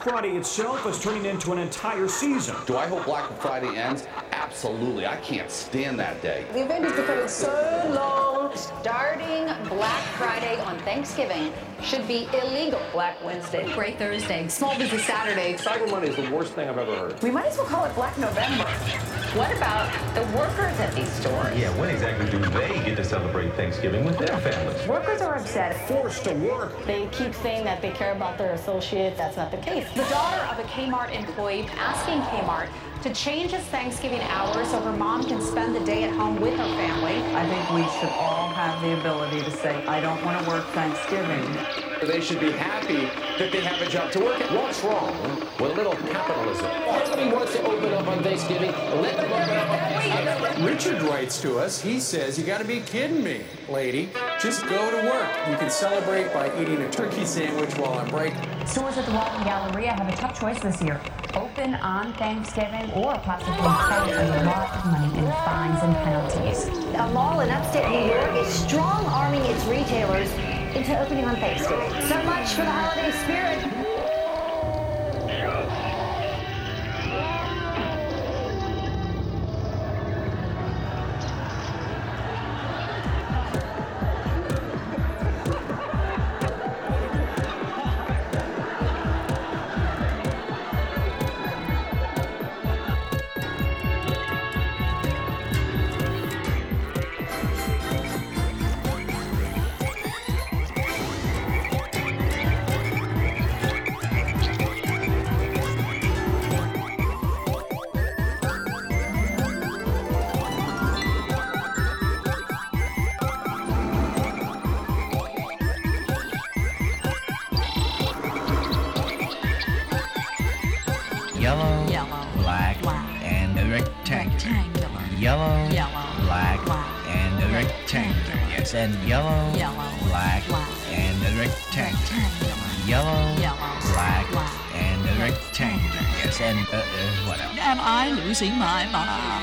Black Friday itself is turning into an entire season. Do I hope Black Friday ends? Absolutely. I can't stand that day. The event is becoming so long. Starting Black Friday on Thanksgiving should be illegal. Black Wednesday. Gray Thursday. Small Business Saturday. Cyber Monday is the worst thing I've ever heard. We might as well call it Black November. What about the workers at these stores? Yeah, when exactly do they get to celebrate Thanksgiving with their families? Workers are upset. Forced to work. They keep saying that they care about their associate. That's not the case. The daughter of a Kmart employee asking Kmart to change its Thanksgiving hours so her mom can spend the day at home with her family. I think we should all have the ability to say, I don't want to work Thanksgiving. They should be happy that they have a job to work at. What's wrong with a little capitalism? Somebody wants to open up on Thanksgiving, let them open up on Thanksgiving. Richard writes to us. He says, You got to be kidding me, lady. Just go to work. You can celebrate by eating a turkey sandwich while on break. Stores at the Walden Galleria have a tough choice this year. Open on Thanksgiving or possibly pay a lot of money in fines and penalties. A mall in upstate New York is strong arming its retailers into opening on Thanksgiving. So much for the holiday spirit. Yellow, Yellow, black, black, and a rectangular, Yellow, Yellow, black, black, and a rectangular. Yes, and uh, uh, what else? Am I losing my mind?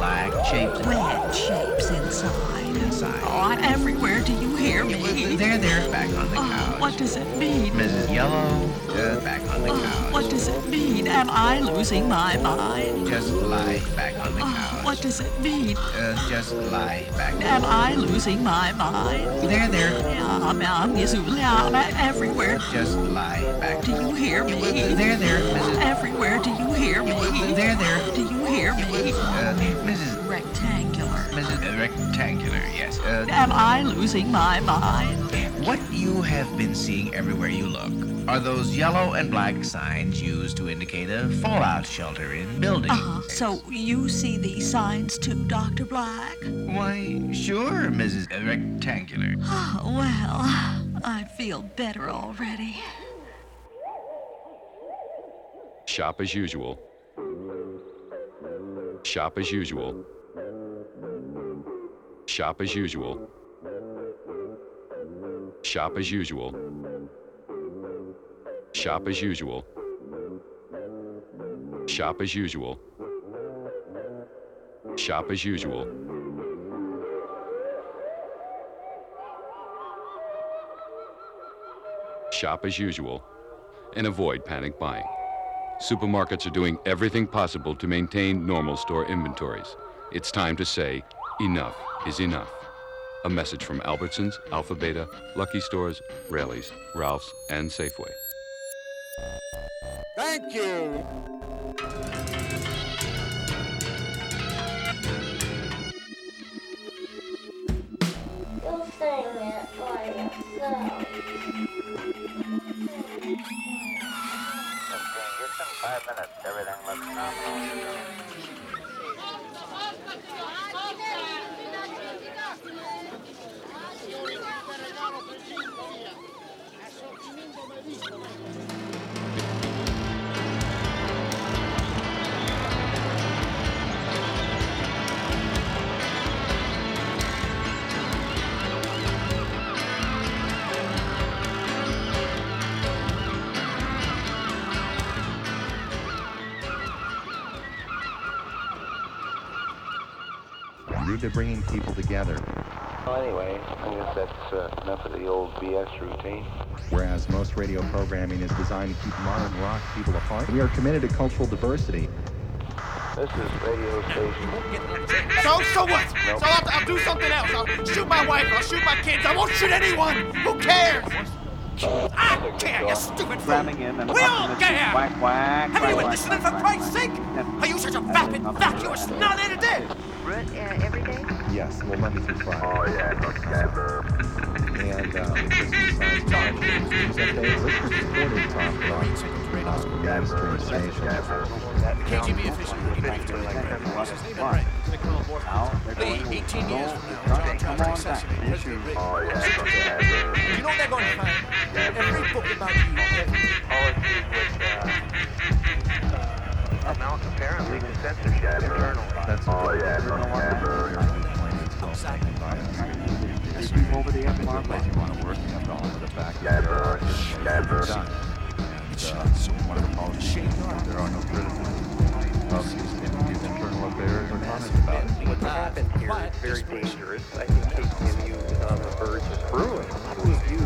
Black shapes. Wedge shapes inside. Inside. Oh, everywhere. Do you hear me? There, there, back on the Oh, couch. what does it mean? Mrs. Yellow, uh, back on the couch. What does it mean? Am I losing my mind? Just lie back on the Oh, couch. what does it mean? Uh, just lie back. Am I losing my mind? There, there. Everywhere. Just lie back. Do you hear me? There, there, Mrs. Everywhere. Do you hear me? There, there. Do you hear me? Uh, Mrs. Rectangular. Mrs. Rectangular, yes. Uh, Am I losing my mind? what you have been seeing everywhere you look are those yellow and black signs used to indicate a fallout shelter in buildings. Uh, so you see these signs too, Dr. Black? Why, sure, Mrs. Rectangular. Oh, well, I feel better already. Shop as usual. Shop as usual. Shop as usual. Shop as usual. Shop as usual. Shop as usual. Shop as usual. Shop as usual and avoid panic buying. Supermarkets are doing everything possible to maintain normal store inventories. It's time to say enough is enough. A message from Albertsons, Alpha Beta, Lucky Stores, Raley's, Ralph's, and Safeway. Thank you. You'll sing it by yourself. Five minutes, everything looks nominal. They're bringing people together. Well, anyway, I guess that's uh, enough of the old BS routine. Whereas most radio programming is designed to keep modern rock people apart, we are committed to cultural diversity. This is radio station. So, so what? So I'll, I'll do something else. I'll shoot my wife. I'll shoot my kids. I won't shoot anyone. Who cares? I care, you stupid fool. We all care. Quack, quack, Haven't you been listening for Christ's sake? Are you such a vapid, vacuous, snot-headed dick? every day? Yes, well, Monday through Friday. Oh, yeah, And uh, just besides that, news update, listeners supported talk rock, uh, mainstream station. KGB official will be briefed to Lee, 18 years from now, John Travis assassinated President Reagan. Oh, yeah. You know what they're going to find? Every book about you. Policies which uh, amount apparently to censorship internally. That's oh, yeah. They keep over the F-bomb place you want to work, you have to honor the fact that there Never. done. And uh, one of the policies is that there are no criticisms of these internal affairs or comments about it. What happened here is very dangerous. I think KTMU is on the verge of ruin. Two of you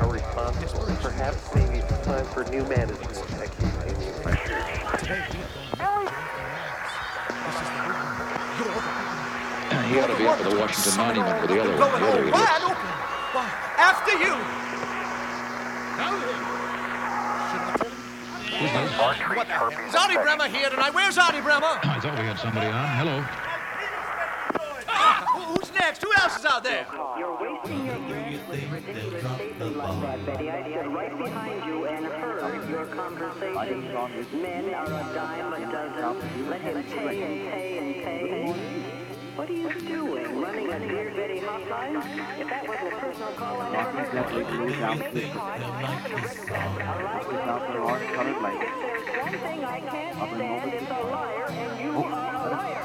are responsible. Perhaps maybe it's time for new management at KTMU. He ought to be up at the Washington Monument with the other, one. the Going other on idiots. wide open. Why, after you. What the hell? Is Artie Bremer here tonight? Where's Artie Bremer? I thought we had somebody on. Hello. Ah, who's next? Who else is out there? You're wasting your breath with ridiculous statements like that, Betty. I stood right behind you and heard your conversation. Men are a dime a dozen. Let him pay and pay and pay. What are you doing? Running a Dear Betty hotline? If that wasn't a personal call, I never heard of it. Make me hot. I happen to recognize If there's one thing I can't stand, it's a liar, and you oh. are a liar.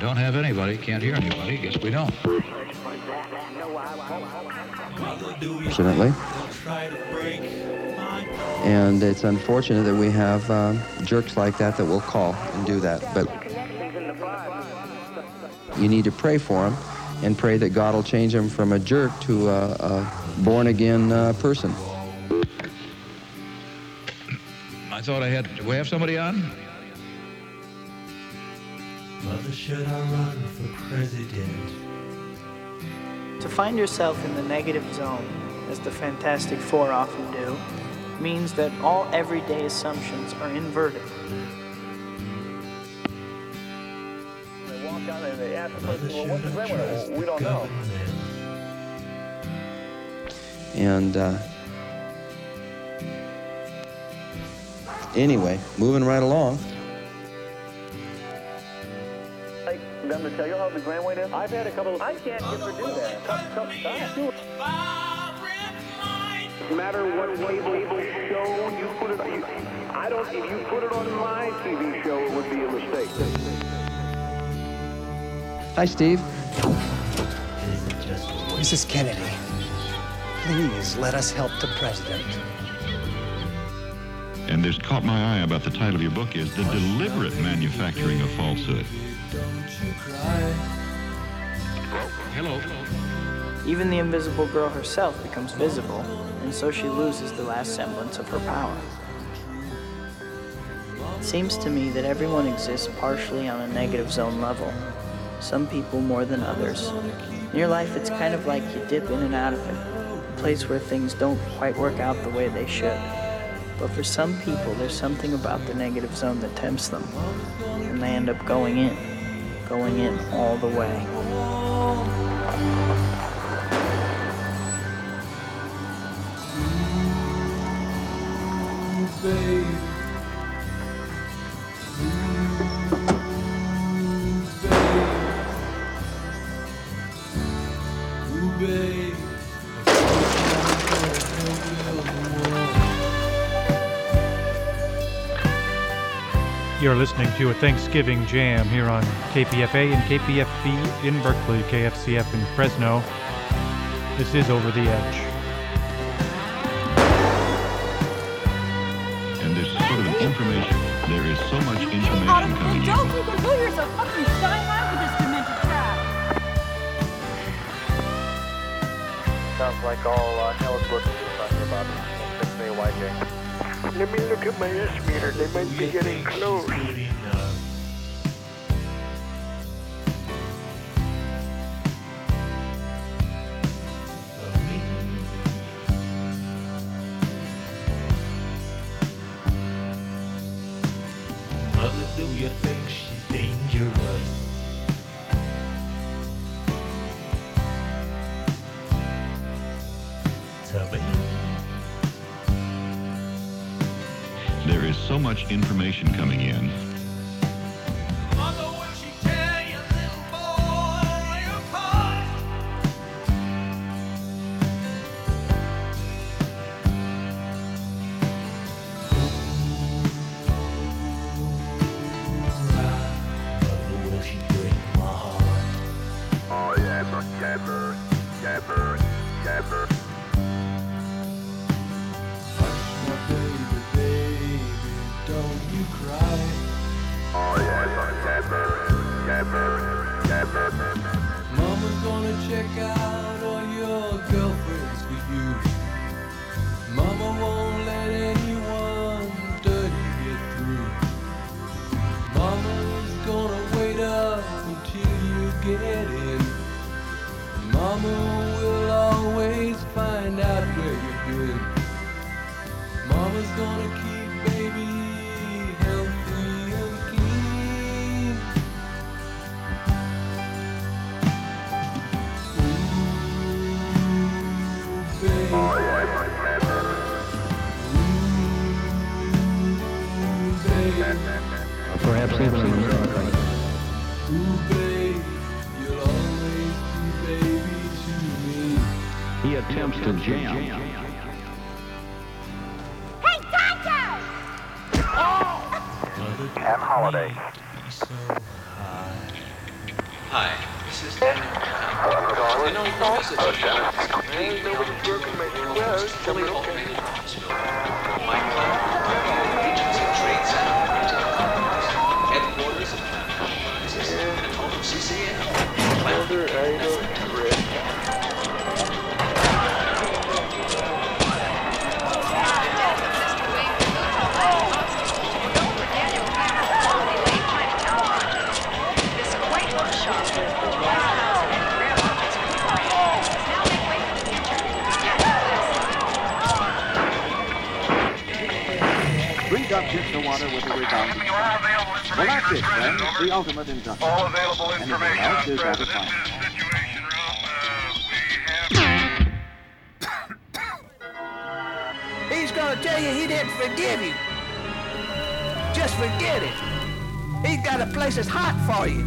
Don't have anybody, can't hear anybody. Guess we don't. Unfortunately. And it's unfortunate that we have uh, jerks like that that will call and do that. But you need to pray for them and pray that God will change them from a jerk to a, a born again uh, person. I thought I had. Do we have somebody on? Mother, should I run for president? To find yourself in the negative zone, as the Fantastic Four often do, means that all everyday assumptions are inverted. They walk out and they ask the person, well, what's the breadwinner? Well, we don't know. And uh, anyway, moving right along. Like them to tell you how the grand weight is? I've had a couple of, I can't get to do that. Tough, tough stuff. No matter what cable show you put it on, you, I don't, if you put it on my TV show, it would be a mistake. Hi, Steve. Mrs. Kennedy, please let us help the president. And this caught my eye about the title of your book is The Deliberate Manufacturing of Falsehood. Hello. Even the invisible girl herself becomes visible, and so she loses the last semblance of her power. It seems to me that everyone exists partially on a negative zone level, some people more than others. In your life, it's kind of like you dip in and out of it, a place where things don't quite work out the way they should. But for some people, there's something about the negative zone that tempts them, and they end up going in, going in all the way. You're listening to a Thanksgiving Jam here on KPFA and KPFB in Berkeley, KFCF in Fresno. This is Over the Edge. And there's sort of an information. There is so much information Out of the coming in. joke, you can pull yourself fucking steinmeier with this demented crap. Sounds like all uh, Nellis Brooks is talking about. Fix me a YJ. Let me look at my S meter. They might be getting close. Mama will always find out where you've been. Mama's gonna keep baby healthy and clean. Oh yeah, but Gabber. Perhaps even in the attempts to jam. Hey, Tonto! Oh. And Holiday. Hi, this is Daniel Brown. I know who oh, is it? Man, nobody's broken my clothes. Fully automated office water with a rebounding shot. Well, that's it, friends. The ultimate induction. All available information else is out of time. He's gonna tell you he didn't forgive you. Just forget it. He's got a place that's hot for you.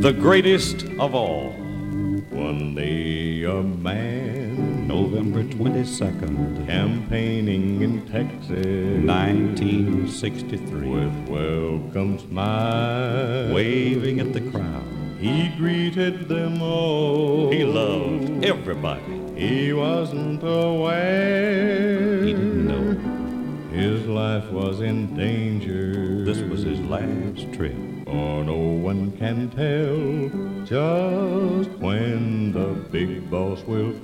The greatest of all. One day a man, November 22nd, campaigning in Texas, 1963, with welcome smile, waving at the crowd. He greeted them all. He loved everybody. He wasn't aware. He didn't know his life was in danger. This was his last trip. For no one can tell just when the big boss will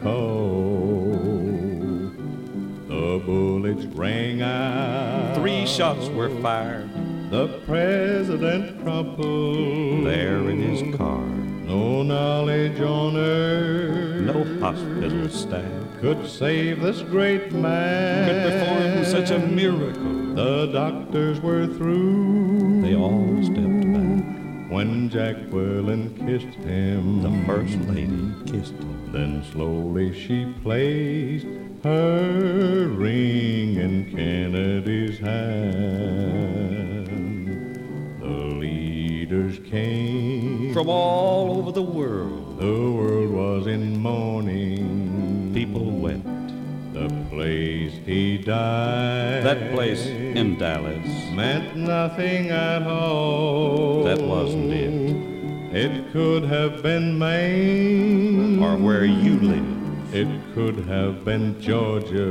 out. Three shots were fired. The president crumpled there in his car. No knowledge on earth, no hospital staff could save this great man. Could perform such a miracle. The doctors were through. They all stepped When Jacqueline kissed him, the first lady kissed him. Then slowly she placed her ring in Kennedy's hand. The leaders came from all over the world. The world was in mourning. People wept. The place he died. That place in Dallas meant nothing at all. That wasn't it. It could have been Maine. Or where you live. It could have been Georgia.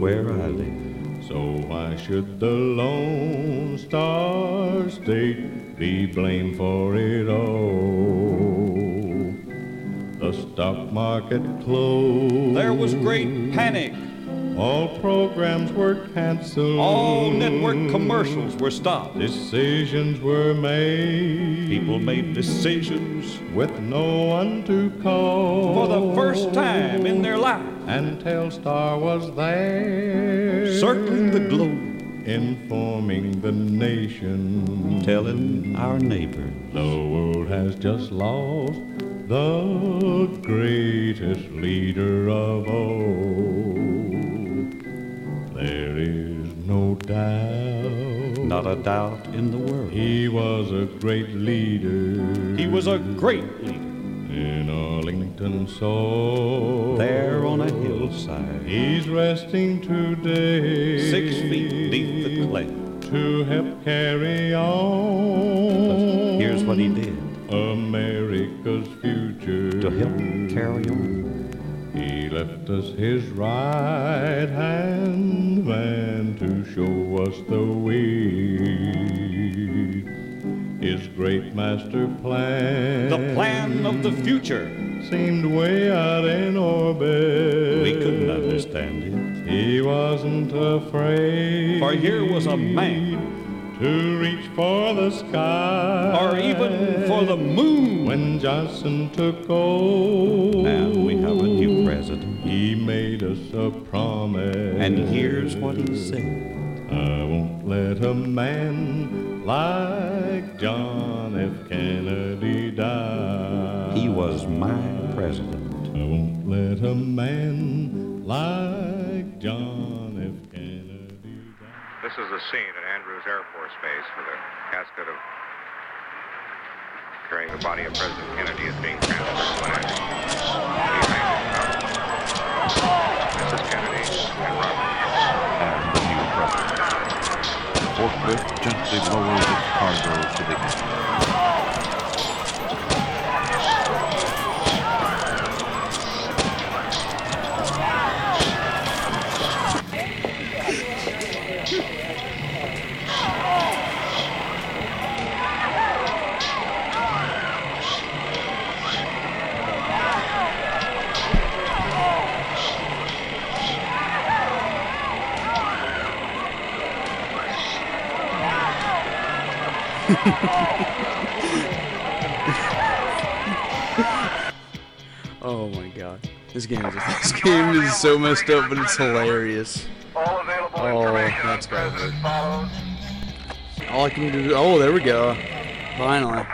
Where I live. So why should the Lone Star State be blamed for it all? The stock market closed. There was great panic. All programs were canceled. All network commercials were stopped. Decisions were made. People made decisions with no one to call. For the first time in their life. And Telstar was there. Circling the globe. Informing the nation. Telling our neighbors. The world has just lost the greatest leader of all. There is no doubt. Not a doubt in the world. He was a great leader. He was a great leader. In Arlington soil. There on a hillside. He's resting today. Six feet deep the clay. To help carry on. here's what he did. America's future. To help carry on. He left us his right hand man to show us the way. His great master plan. The plan of the future. Seemed way out in orbit. We couldn't understand it. He wasn't afraid. For here was a man to reach for the sky, or even for the moon. When Johnson took over, now we have a new president. He made us a promise, and here's what he said: I won't let a man like John F. Kennedy die. He was my president. I won't let a man like John. This is the scene at Andrews Air Force Base where the casket of carrying the body of President Kennedy is being transferred to Mrs. Kennedy and Robert. and the new president. The forklift gently lowers its cargo to the engine. oh my god. This game is this game is so messed up, but it's hilarious. Oh, that's gotta. All I can do. Oh, there we go. Finally.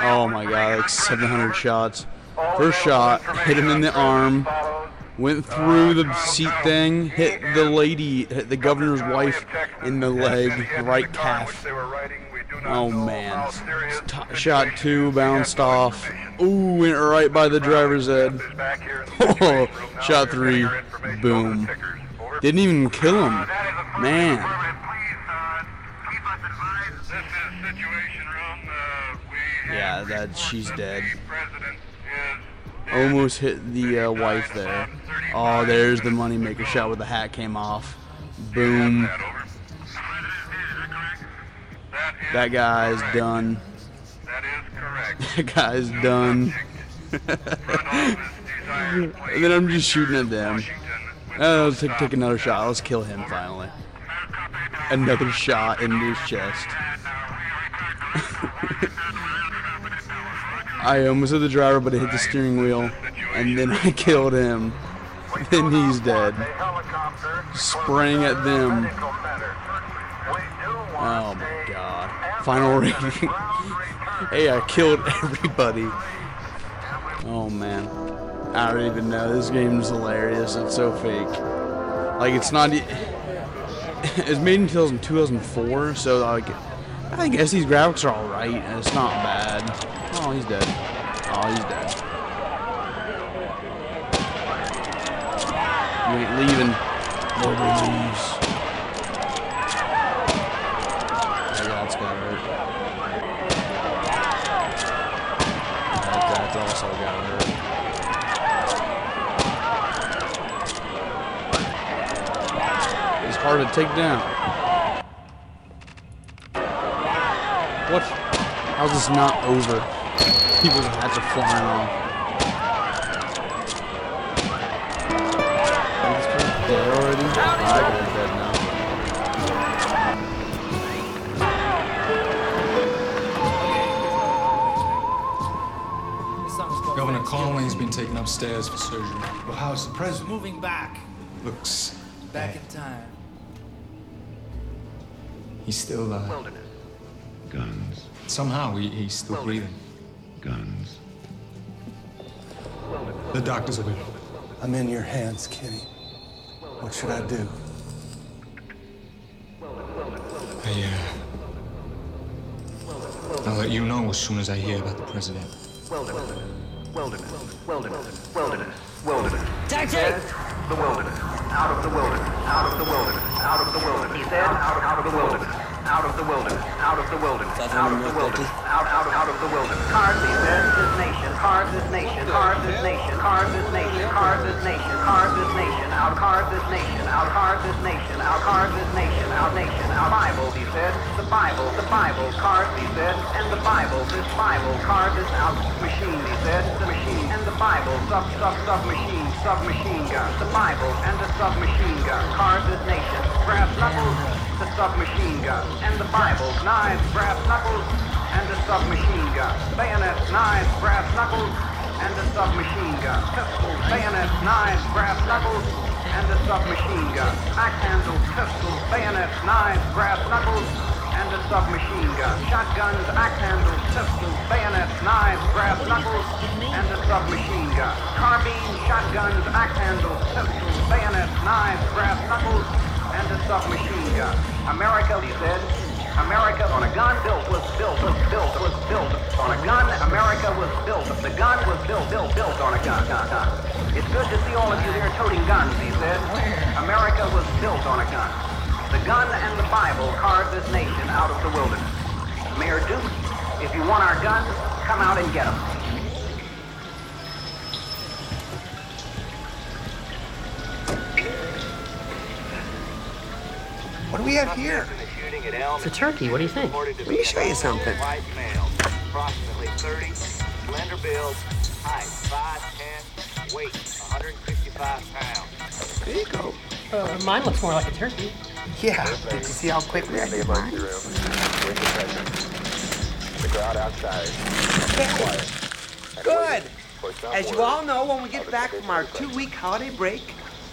Oh my god, like 700 shots. First shot, hit him in the arm. Went through the seat thing, hit the lady, hit the governor's wife in the leg, right calf. Oh man. T- shot two, bounced off. Ooh, went right by the driver's head. Oh, shot three, boom. Didn't even kill him. Man. Yeah, that she's dead. Almost hit the uh, wife there. Oh, there's the moneymaker shot where the hat came off. Boom. That guy is done. That guy's done. and then I'm just shooting at them. Oh, let's take, take another shot. Let's kill him finally. Another shot in his chest. I almost hit the driver, but it hit the steering wheel, and then I killed him. Then he's dead. Spraying at them. Final rating. hey, I killed everybody. Oh man. I don't even know. This game is hilarious. It's so fake. Like, it's not. It's made in 2004, so like, I guess these graphics are alright, and it's not bad. Oh, he's dead. Oh, he's dead. You ain't leaving. Nobody leaves. Yeah, that's gotta hurt. That, that's also gotta hurt. It's hard to take down. What? How's this not over? People's hats are flying off. These people dead already? I guess they're dead now. Governor Connally's been taken upstairs for surgery. Well, how's the president? Moving back. Looks Back bad. in time. He's still alive. Guns. Somehow he, he's still breathing. Guns. The doctors are with him. I'm in your hands, Kenny. What should I do? I, uh, I'll let you know as soon as I hear about the president. Wilderness. Wilderness. Wilderness. Wilderness. Wilderness. Taxi! The wilderness. Out of the wilderness. Out of the wilderness. Out of the wilderness. He said, out out of the wilderness. Out of the wilderness. Out of the wilderness. Out of the wilderness. Out, out, out of the wilderness. Carve this nation. Carve this nation. Carve this nation. Carve this nation. Carve this nation. Carve this nation. Out, carve this nation. Out, carve this nation. Out, carve this nation. Out, nation. Out, Bible, he said. The Bible. The Bible. Carve, he said. And the Bible. This Bible. Carve this out. Machine, he said. The machine. And the Bible. Sub, sub, sub machine. Submachine gun. The Bible. And the submachine gun. Carve this nation. Brass knuckles. Submachine gun. And the Bible. Knives. Brass knuckles. And the submachine gun. Bayonets. Knives. Brass knuckles. And the submachine gun. Pistols. Bayonets. Knives. Brass knuckles. And the submachine gun. Axe handles. Pistols. Bayonets. Knives. Brass knuckles. And the submachine gun. Shotguns. Axe handles. Pistols. Bayonets. Knives. Brass knuckles. And the submachine gun. Carbine. Shotguns. Axe handles. Pistols. Bayonets. Knives. Brass knuckles. The submachine gun. America, he said. America on a gun built was built was built was built on a gun. America was built. The gun was built built built on a gun. gun, gun. It's good to see all of you here toting guns, he said. America was built on a gun. The gun and the Bible carved this nation out of the wilderness. Mayor Duke, if you want our guns, come out and get them. What do we have here? It's a turkey. What do you think? Let me show you something. Approximately 30, slender build, height 5'10", weight 155 pounds. There you go. Uh, mine looks more like a turkey. Yeah. Did you see how quickly I made mine? The crowd outside. Good. As you all know, when we get back from our two-week holiday break,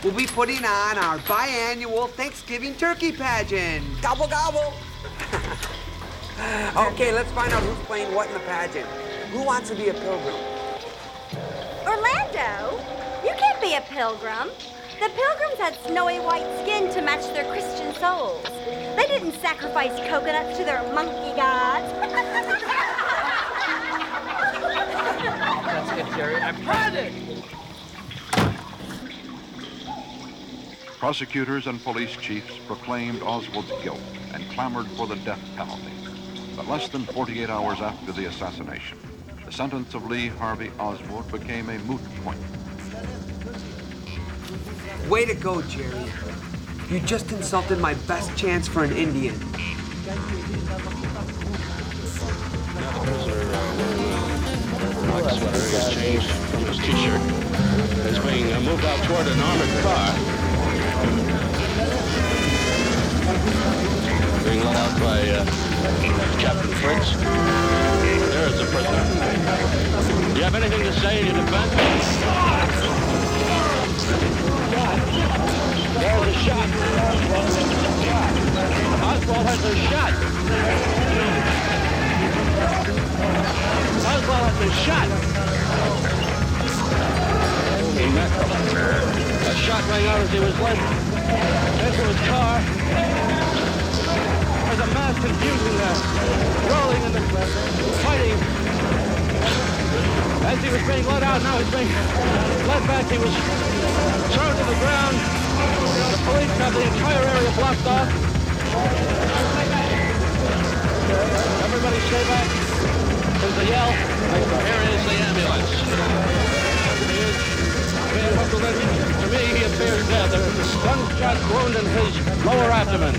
we'll be putting on our biannual Thanksgiving turkey pageant. Gobble gobble. okay, let's find out who's playing what in the pageant. Who wants to be a pilgrim? Orlando, you can't be a pilgrim. The pilgrims had snowy white skin to match their Christian souls. They didn't sacrifice coconuts to their monkey gods. That's good, Jerry. I've had Prosecutors and police chiefs proclaimed Oswald's guilt and clamored for the death penalty. But less than 48 hours after the assassination, the sentence of Lee Harvey Oswald became a moot point. Way to go, Jerry. You just insulted my best chance for an Indian. Black sweater is changed from his t-shirt. Is being moved out toward an armored car. Being led out by uh, Captain Fritz. There is the prisoner. Do you have anything to say in your defense? There's a shot. Oswald has a shot. He was led into his car. There's a mass confusion there, rolling and fighting. As he was being let out, now he's being led back. He was thrown to the ground. The police have the entire area blocked off. Everybody stay back. There's a yell. Here is the ambulance. Is. To me, he appears dead. There's a gunshot wound in his lower abdomen.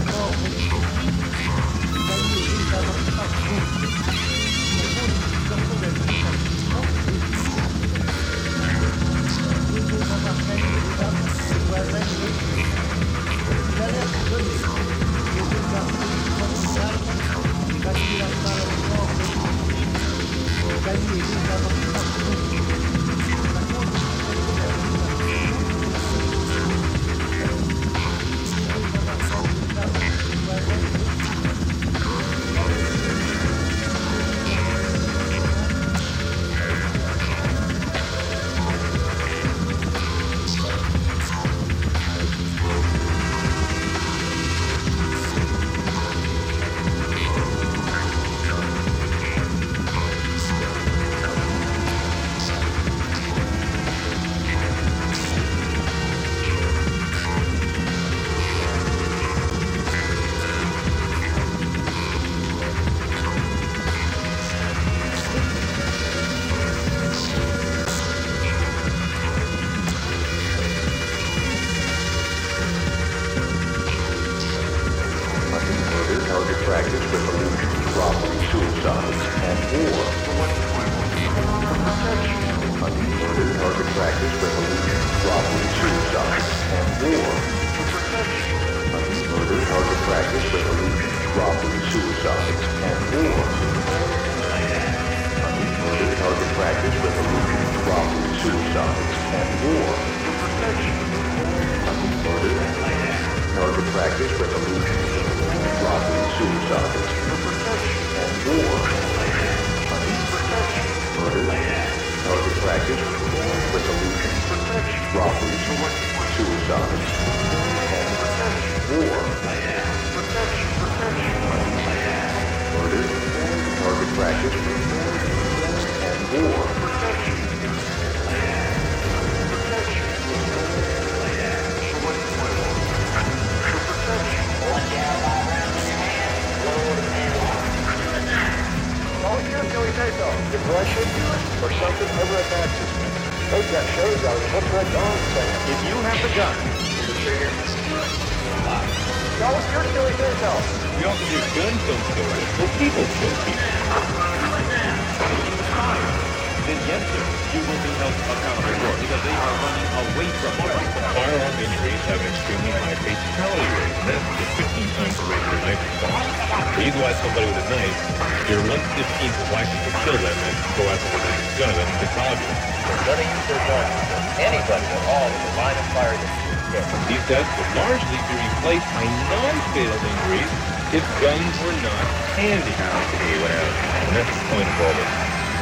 Anybody at all in the line of fire that you get. These deaths would largely be replaced by non-fatal injuries if guns were not handy. Okay, whatever. And that's the point of all this.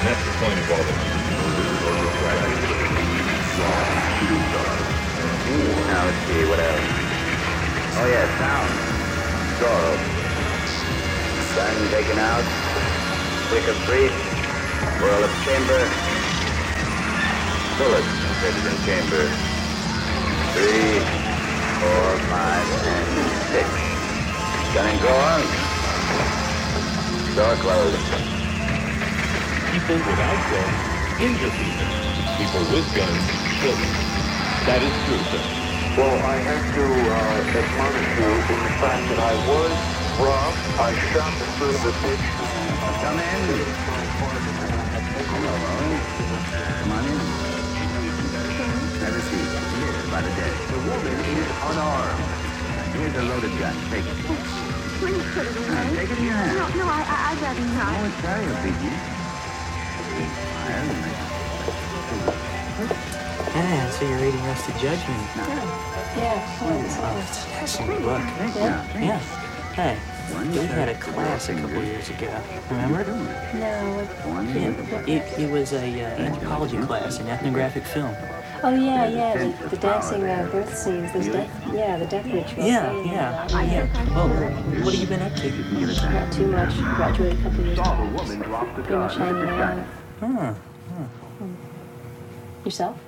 And that's the point of all this. Now let's see, what else? Oh yeah, sound. Sorrow. Gun taken out. Click of breach. Whirl of chamber. Bullet fitted in chamber. Three, four, five, and six. Gun and go on. Door closed. People without guns injure people. People with guns kill them. That is true, sir. Well, I have to uh, admonish you in the fact that I was robbed. I shot the son of a bitch. Come in. Hello. Come on in. Have a seat. By the desk. The woman is unarmed. Here's a loaded gun. Take it. Please put it Now, away. take it in your hand. No, no, I, I, I'd rather not. Oh, it's very obedient. Yeah, so you're reading Rush to Judgment. Yeah. Yeah. Oh, it's an excellent book. Yeah. Yeah. Hey, we had a class a couple years ago. Remember? No. Yeah, it, it was a uh, anthropology class an ethnographic film. Oh yeah, yeah. The, the dancing uh, birth scenes. Those death. Yeah, the death rituals. Yeah, yeah, yeah. Well, what have you been up to? Not too much. Graduated a couple years ago. Pretty much hanging out. Huh. Yourself?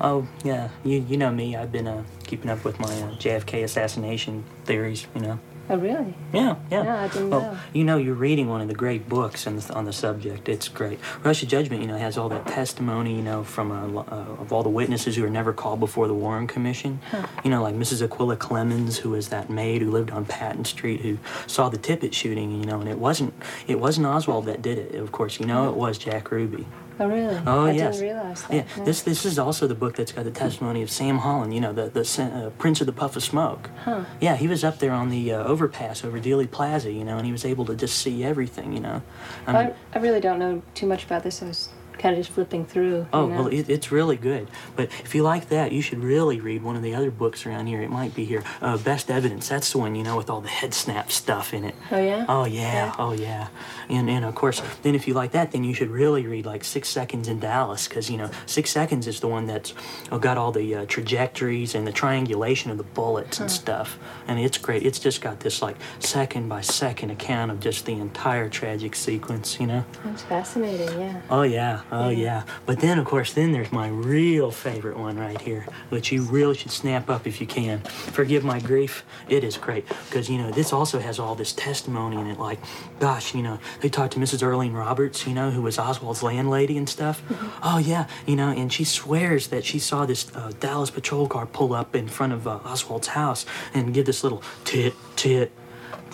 Oh, yeah. You you know me. I've been uh, keeping up with my uh, JFK assassination theories, you know. Oh really? Yeah, yeah. No, I didn't well, know. you know, you're reading one of the great books on the, on the subject. It's great. Rush to Judgment, you know, has all that testimony, you know, from uh, uh, of all the witnesses who were never called before the Warren Commission. Huh. You know, like Mrs. Acquilla Clemons, who was that maid who lived on Patton Street, who saw the Tippit shooting. You know, and it wasn't it wasn't Oswald that did it. Of course, you know, it was Jack Ruby. Oh really? Oh I yes. didn't realize that. Yeah, no. this this is also the book that's got the testimony of Sam Holland. You know, the the uh, Prince of the Puff of Smoke. Huh. Yeah, he was up there on the uh, overpass over Dealey Plaza. You know, and he was able to just see everything. You know. I mean, I, I really don't know too much about this. I was kind of just flipping through. Oh, know? well, it, it's really good. But if you like that, you should really read one of the other books around here. It might be here. Uh, Best Evidence. That's the one, you know, with all the head snap stuff in it. Oh yeah. Oh, yeah. Oh, yeah. And, and of course, then if you like that, then you should really read like Six Seconds in Dallas because, you know, Six Seconds is the one that's uh, got all the uh, trajectories and the triangulation of the bullets and stuff. And it's great. It's just got this like second by second account of just the entire tragic sequence, you know? That's fascinating. Yeah. Oh yeah, oh yeah. But then of course, then there's my real favorite one right here, which you really should snap up if you can. Forgive my grief. It is great because you know this also has all this testimony in it. Like, gosh, you know, they talked to Mrs. Earlene Roberts, you know, who was Oswald's landlady and stuff. Oh yeah, you know, and she swears that she saw this uh, Dallas patrol car pull up in front of uh, Oswald's house and give this little tit tit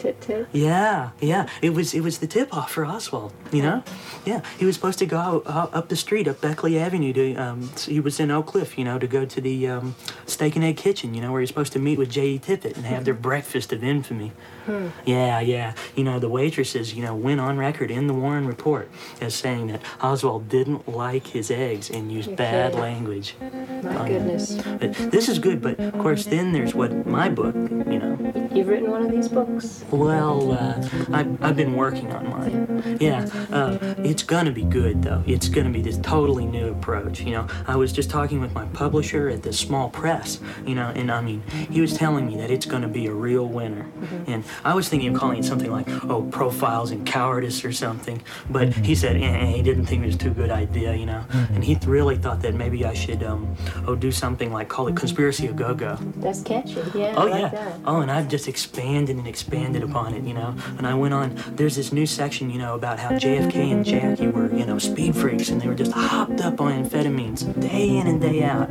Tit tit. yeah, yeah. It was it was the tip off for Oswald. You know, yeah. He was supposed to go out, out up the street up Beckley Avenue to. Um, he was in Oak Cliff, you know, to go to the um, Steak and Egg Kitchen, you know, where he's supposed to meet with J.D. Tippit and have their breakfast of infamy. Hmm. Yeah, yeah. You know, the waitresses, you know, went on record in the Warren report as saying that Oswald didn't like his eggs and used You're bad kidding. language. My Oh, goodness. But this is good, but of course, then there's what my book, you know. You've written one of these books. Well, uh, I've, I've been working on mine. Yeah, uh, it's gonna be good though. It's gonna be this totally new approach. You know, I was just talking with my publisher at this small press. You know, and I mean, he was telling me that it's gonna be a real winner. And I was thinking of calling it something like, oh, profiles in cowardice or something. But he said eh, eh, he didn't think it was too good idea. You know, and he really thought that maybe I should um, oh, do something like call it conspiracy a go go. That's catchy. Yeah. Oh I like yeah. that. Oh, and I've just expanded and expanded upon it, you know. And I went on. There's this new section, you know, about how JFK and Jackie were, you know, speed freaks, and they were just hopped up on amphetamines day in and day out.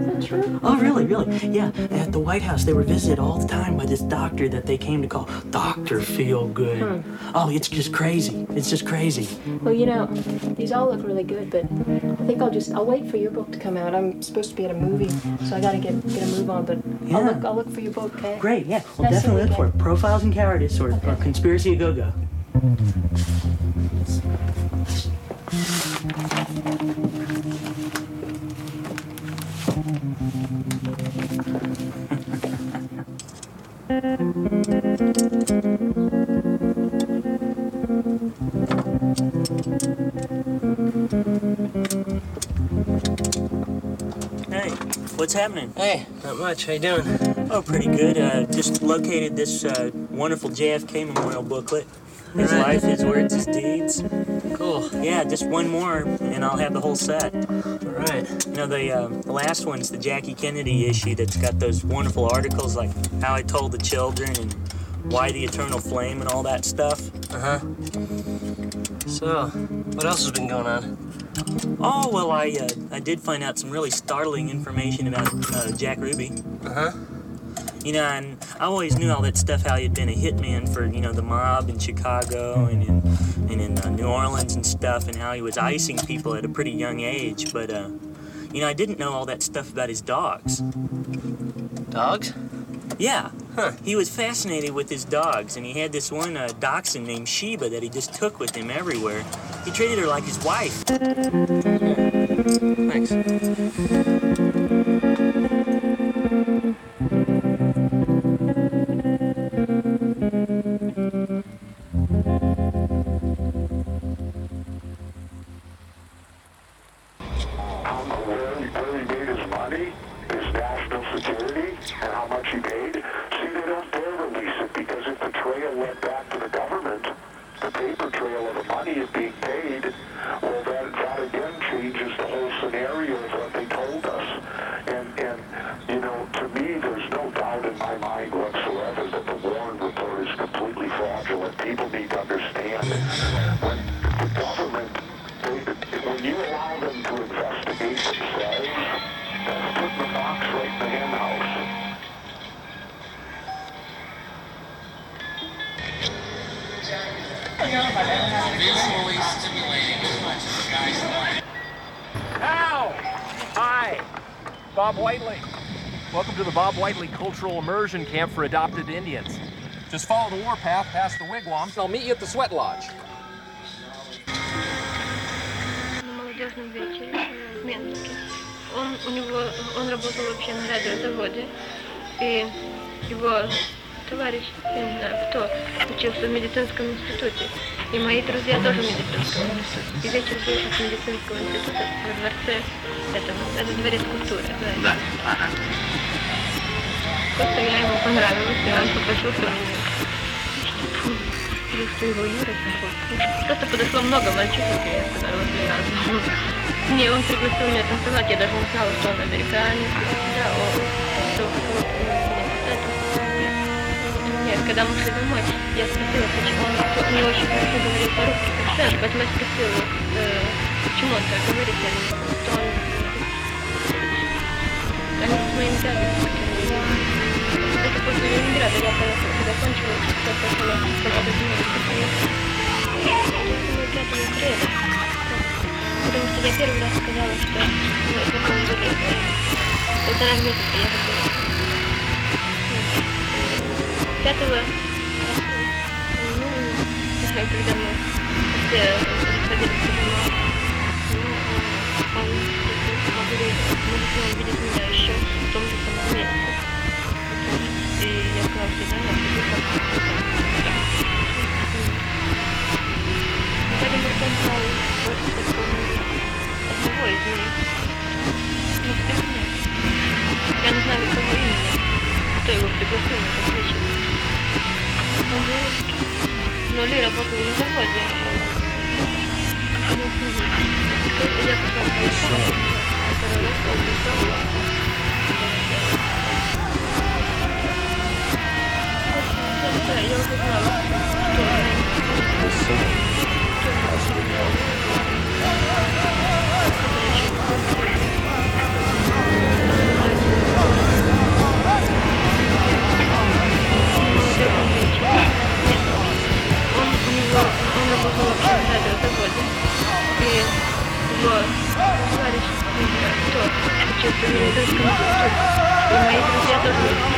Oh, really, really? Yeah. At the White House, they were visited all the time by this doctor that they came to call Doctor Feel Good. Hmm. Oh, it's just crazy. It's just crazy. Well, you know, these all look really good, but I think I'll just I'll wait for your book to come out. I'm supposed to be at a movie, so I gotta get get a move on. But I'll look I'll look for your book, okay? Great, yeah. Well, Nice definitely look for it. Profiles in Cowardice or, or Conspiracy to Go Go. Hey, what's happening? Hey, not much. How you doing? Oh, pretty good. Uh, just located this uh, wonderful JFK memorial booklet. His Right. life, his words, his deeds. Cool. Yeah, just one more, and I'll have the whole set. All right. You know, the, uh, the last one's the Jackie Kennedy issue that's got those wonderful articles like How I Told the Children and Why the Eternal Flame and all that stuff. Uh huh. So, what else has been going on? Oh, well, I, uh, I did find out some really startling information about uh, Jack Ruby. Uh huh. You know, and I always knew all that stuff, how he'd been a hitman for, you know, the mob in Chicago and in, and in uh, New Orleans and stuff, and how he was icing people at a pretty young age. But, uh, you know, I didn't know all that stuff about his dogs. Dogs? Yeah. Huh. He was fascinated with his dogs, and he had this one uh, dachshund named Sheba that he just took with him everywhere. He treated her like his wife. Thanks. Welcome to the Bob Whiteley Cultural Immersion Camp for Adopted Indians. Just follow the warpath past the wigwams, and I'll meet you at the sweat lodge. на молодежном вечере э, в Менске. Он, у него, он работал вообще на радиозаводе, и его товарищ, я не знаю кто, учился в медицинском институте. И мои друзья тоже в медицинском институте. И вечер был от медицинского института во дворце этого, это дворец культуры, знаете. Да. Ага. Просто я ему понравилась, и он попросил ко мне. Его Юра зовут. Просто подошло много мальчиков, и я сказала, вот надо. Не, он пригласил меня танцевать, я даже не знала, что он американец. Да, он что писать. Нет, когда мы шли домой, я спросила, почему он не очень хорошо говорил по-русски, совершенно, поэтому я спросила, э, почему он так говорит, я не знаю, что он... Они с моим дядей после Ленинграда я поехала, когда кончила, я поехала, приедет. Потому что я первый раз сказала, что ну, это был были полтора месяца я забыла. Пятого, ну, когда мы все расходились по домам, ну, он могли, могли он видеть меня еще в і якраз ідея Наталя Мартин грала одного із них. Ну, спільні. Я не знаю, кого імені. Кто его пригласил на этот вечер. Ну, Но Лера работала на заводе. Я пошла в который раз, он И мои друзья тоже.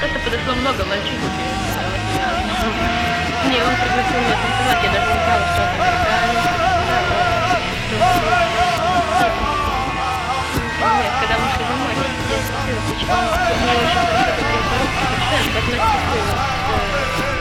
Просто подошло много мальчишек. Не, он пригласил меня танцевать, я даже не знала, что это. Нет, когда мы шли домой, я спросила, почему он не очень хорошо танцевал, совершенно так насчастливо.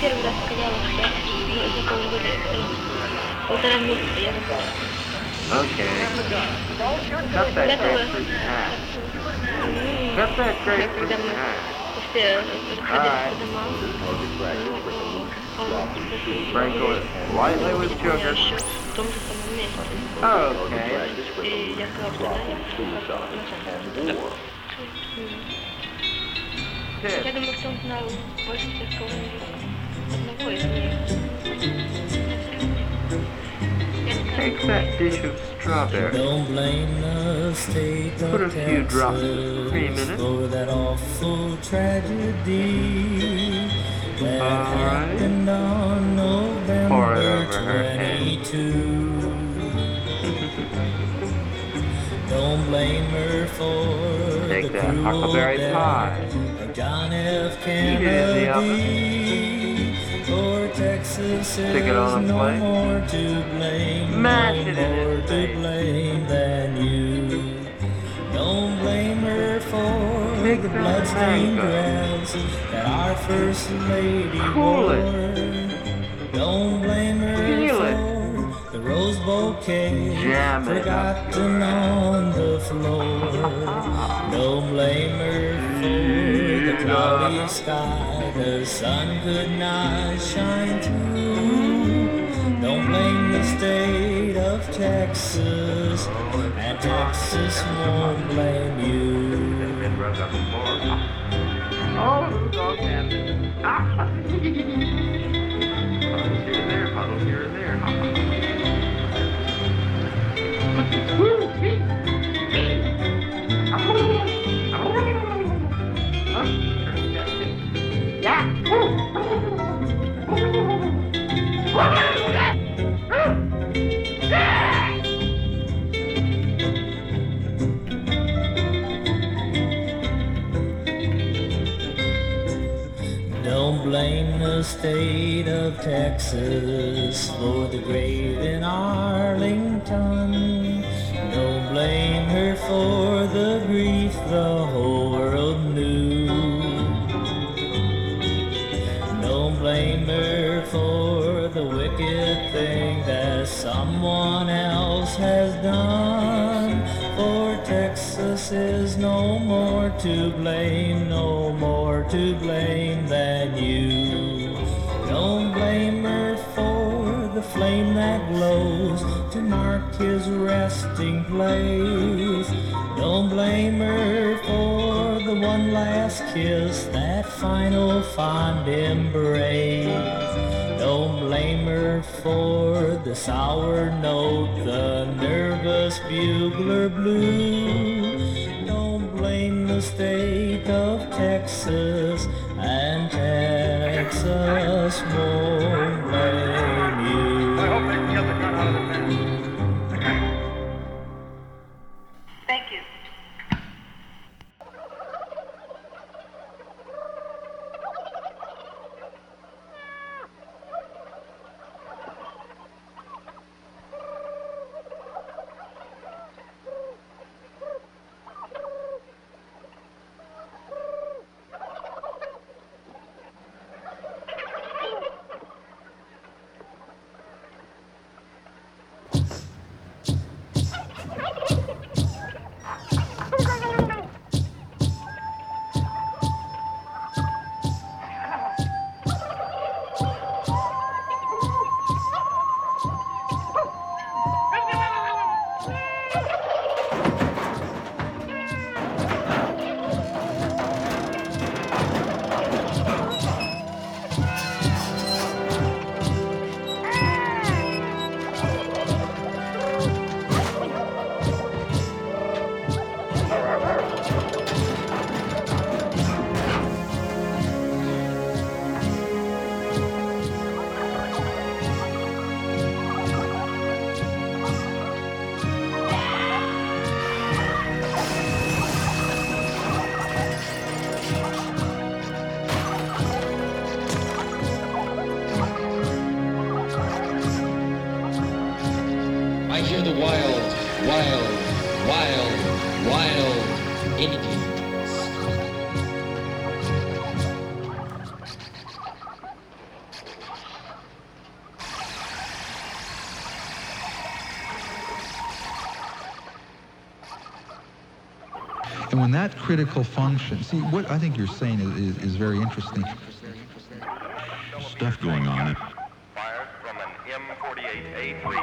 первый раз сказала, что я знакомы были полтора месяца, я напала. Okay. Not that grapefruit high. Not that grapefruit high. Sprinkle it lightly with sugar. Okay. Я думаю, что он знал больше всех кого-нибудь. Take that dish of strawberry. Don't blame the state Put a few drops of cream in it. for that awful tragedy that All right. on Pour it November over her head. 22. Don't blame her for Take the that huckleberry pie. F. It in the Kennedy. For Texas Stick it on a is no plate. more to blame, Mash no it in more to face. blame than you. Don't blame her for Take the bloodstained dress that our first lady Cool it. wore. Don't blame her Peel it. for the rose bouquet Jam it forgotten on the floor. Don't blame her for the cloudy sky the sun could not shine through. Don't blame the state of Texas, and Texas won't blame you. Oh, Texas. remember. critical function. See, what I think you're saying is, is, is very interesting. Stuff going on. Fired from an M48A three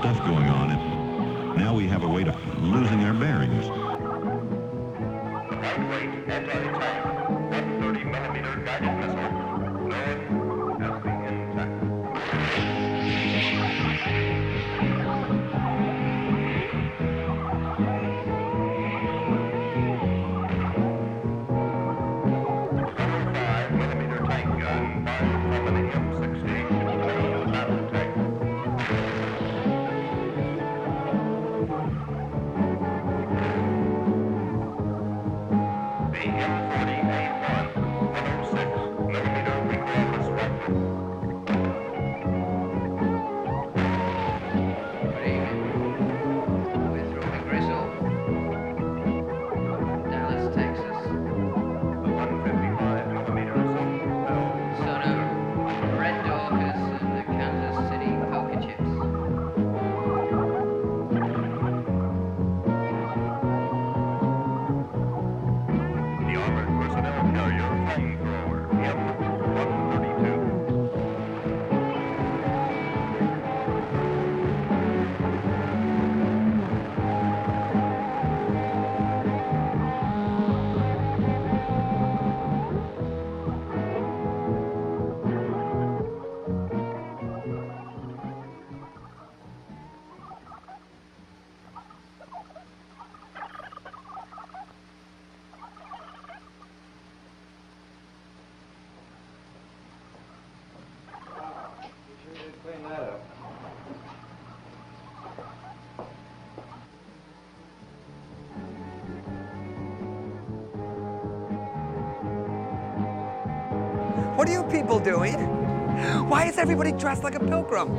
Stuff going on. Now we have a way to losing our bearings. What are you people doing? Why is everybody dressed like a pilgrim?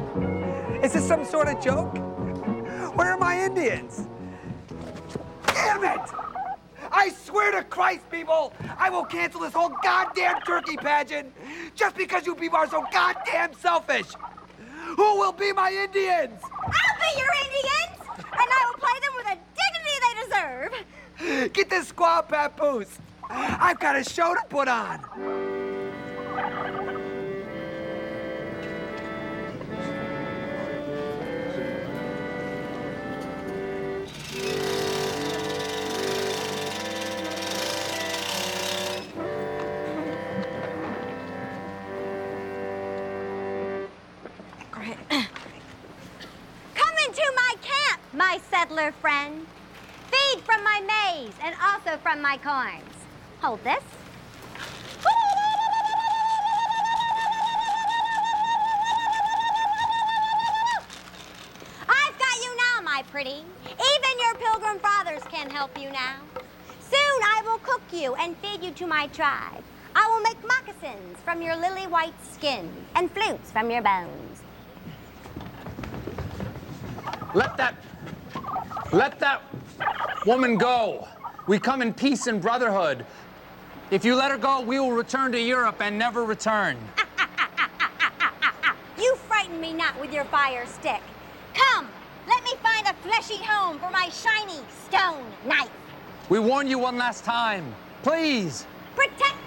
Is this some sort of joke? Where are my Indians? Damn it! I swear to Christ, people, I will cancel this whole goddamn turkey pageant just because you people are so goddamn selfish. Who will be my Indians? I'll be your Indians, and I will play them with the dignity they deserve. Get this squaw papoose. I've got a show to put on. Settler friend. Feed from my maize and also from my corns. Hold this. I've got you now, my pretty. Even your pilgrim fathers can help you now. Soon I will cook you and feed you to my tribe. I will make moccasins from your lily white skin and flutes from your bones. Let that, let that woman go. We come in peace and brotherhood. If you let her go, we will return to Europe and never return. You frighten me not with your fire stick. Come, let me find a fleshy home for my shiny stone knife. We warn you one last time. Please. Protect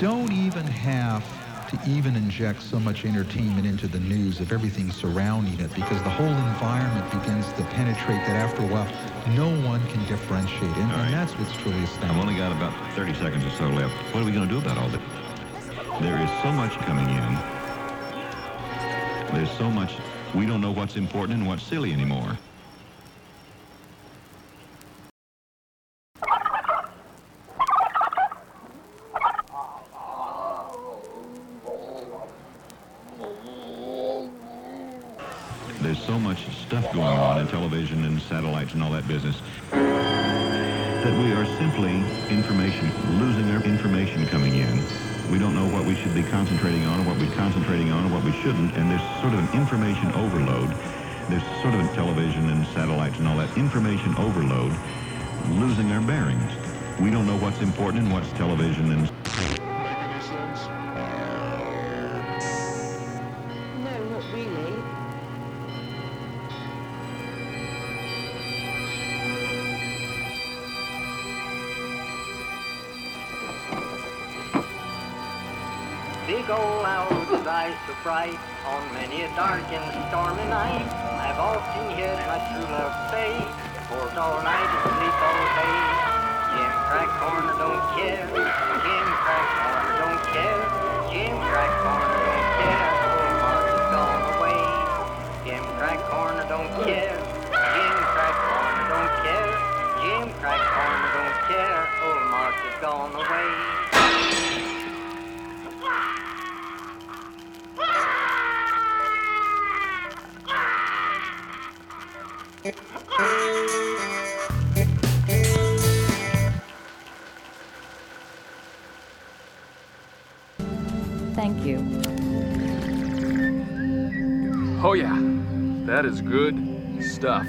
don't even have to even inject so much entertainment into the news of everything surrounding it because the whole environment begins to penetrate that after a while no one can differentiate and, and that's what's truly astounding. I've only got about 30 seconds or so left. What are we going to do about all this? There is so much coming in. There's so much, we don't know what's important and what's silly anymore. There's so much stuff going on in television and satellites and all that business that we are simply information, losing our information coming in. We don't know what we should be concentrating on or what we're concentrating on or what we shouldn't, and there's sort of an information overload. There's sort of a television and satellites and all that information overload, losing our bearings. We don't know what's important and what's television and on many a dark and stormy night. I've often heard my true love say, worked all night and sleep all day. Jim crack corner don't care, Jim crack corner don't care, Jim crack corner don't care. Old Marty's gone away. Jim crack corner don't care, Jim crack corner don't care, Jim crack don't care. Old Marty's gone away. That is good stuff.